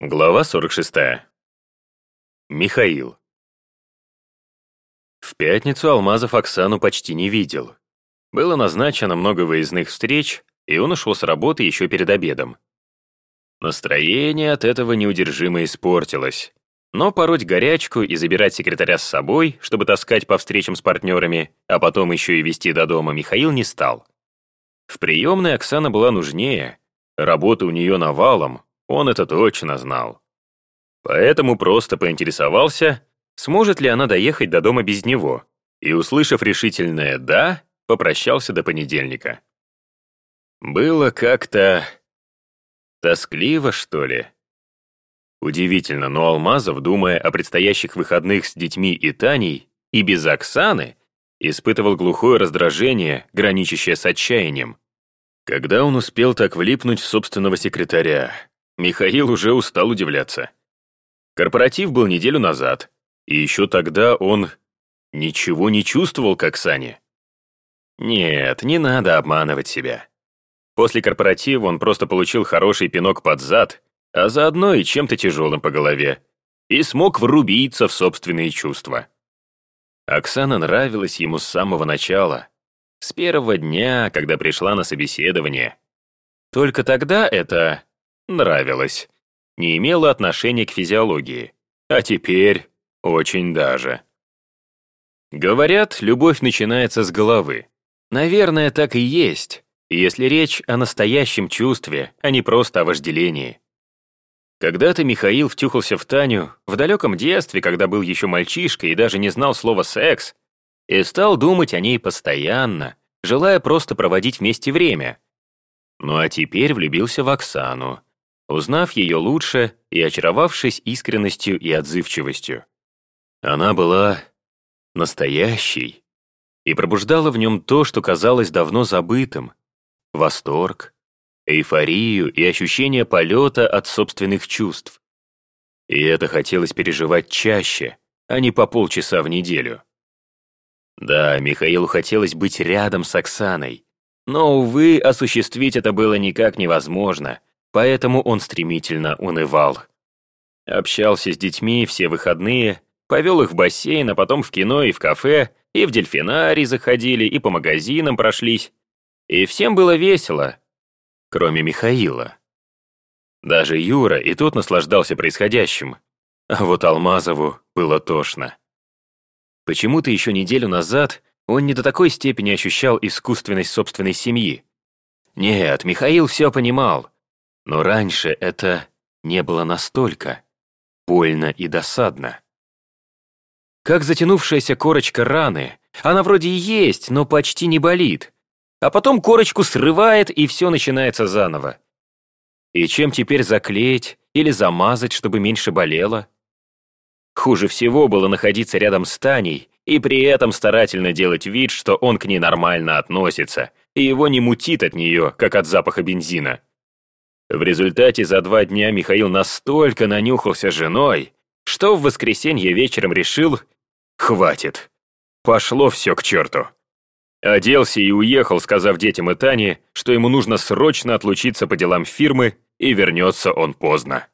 Глава 46. Михаил. В пятницу Алмазов Оксану почти не видел. Было назначено много выездных встреч, и он ушел с работы еще перед обедом. Настроение от этого неудержимо испортилось. Но пороть горячку и забирать секретаря с собой, чтобы таскать по встречам с партнерами, а потом еще и вести до дома, Михаил не стал. В приемной Оксана была нужнее, работа у нее навалом, он это точно знал. Поэтому просто поинтересовался, сможет ли она доехать до дома без него, и, услышав решительное «да», попрощался до понедельника. Было как-то... тоскливо, что ли? Удивительно, но Алмазов, думая о предстоящих выходных с детьми и Таней, и без Оксаны, испытывал глухое раздражение, граничащее с отчаянием. Когда он успел так влипнуть в собственного секретаря? Михаил уже устал удивляться. Корпоратив был неделю назад, и еще тогда он ничего не чувствовал, как Саня. Нет, не надо обманывать себя. После корпоратива он просто получил хороший пинок под зад, а заодно и чем-то тяжелым по голове, и смог врубиться в собственные чувства. Оксана нравилась ему с самого начала, с первого дня, когда пришла на собеседование. Только тогда это нравилось, не имело отношения к физиологии, а теперь очень даже. Говорят, любовь начинается с головы. Наверное, так и есть, если речь о настоящем чувстве, а не просто о вожделении. Когда-то Михаил втюхался в Таню в далеком детстве, когда был еще мальчишкой и даже не знал слова «секс», и стал думать о ней постоянно, желая просто проводить вместе время. Ну а теперь влюбился в Оксану, узнав ее лучше и очаровавшись искренностью и отзывчивостью. Она была настоящей и пробуждала в нем то, что казалось давно забытым — восторг, эйфорию и ощущение полета от собственных чувств. И это хотелось переживать чаще, а не по полчаса в неделю. Да, Михаилу хотелось быть рядом с Оксаной, но, увы, осуществить это было никак невозможно, поэтому он стремительно унывал. Общался с детьми все выходные, повел их в бассейн, а потом в кино и в кафе, и в дельфинарий заходили, и по магазинам прошлись. И всем было весело, кроме Михаила. Даже Юра и тот наслаждался происходящим, а вот Алмазову было тошно. Почему-то еще неделю назад он не до такой степени ощущал искусственность собственной семьи. Нет, Михаил все понимал, но раньше это не было настолько больно и досадно. Как затянувшаяся корочка раны, она вроде и есть, но почти не болит. А потом корочку срывает, и все начинается заново. И чем теперь заклеить или замазать, чтобы меньше болело? Хуже всего было находиться рядом с Таней и при этом старательно делать вид, что он к ней нормально относится, и его не мутит от нее, как от запаха бензина. В результате за два дня Михаил настолько нанюхался женой, что в воскресенье вечером решил «хватит, пошло все к черту». Оделся и уехал, сказав детям и Тане, что ему нужно срочно отлучиться по делам фирмы, и вернется он поздно.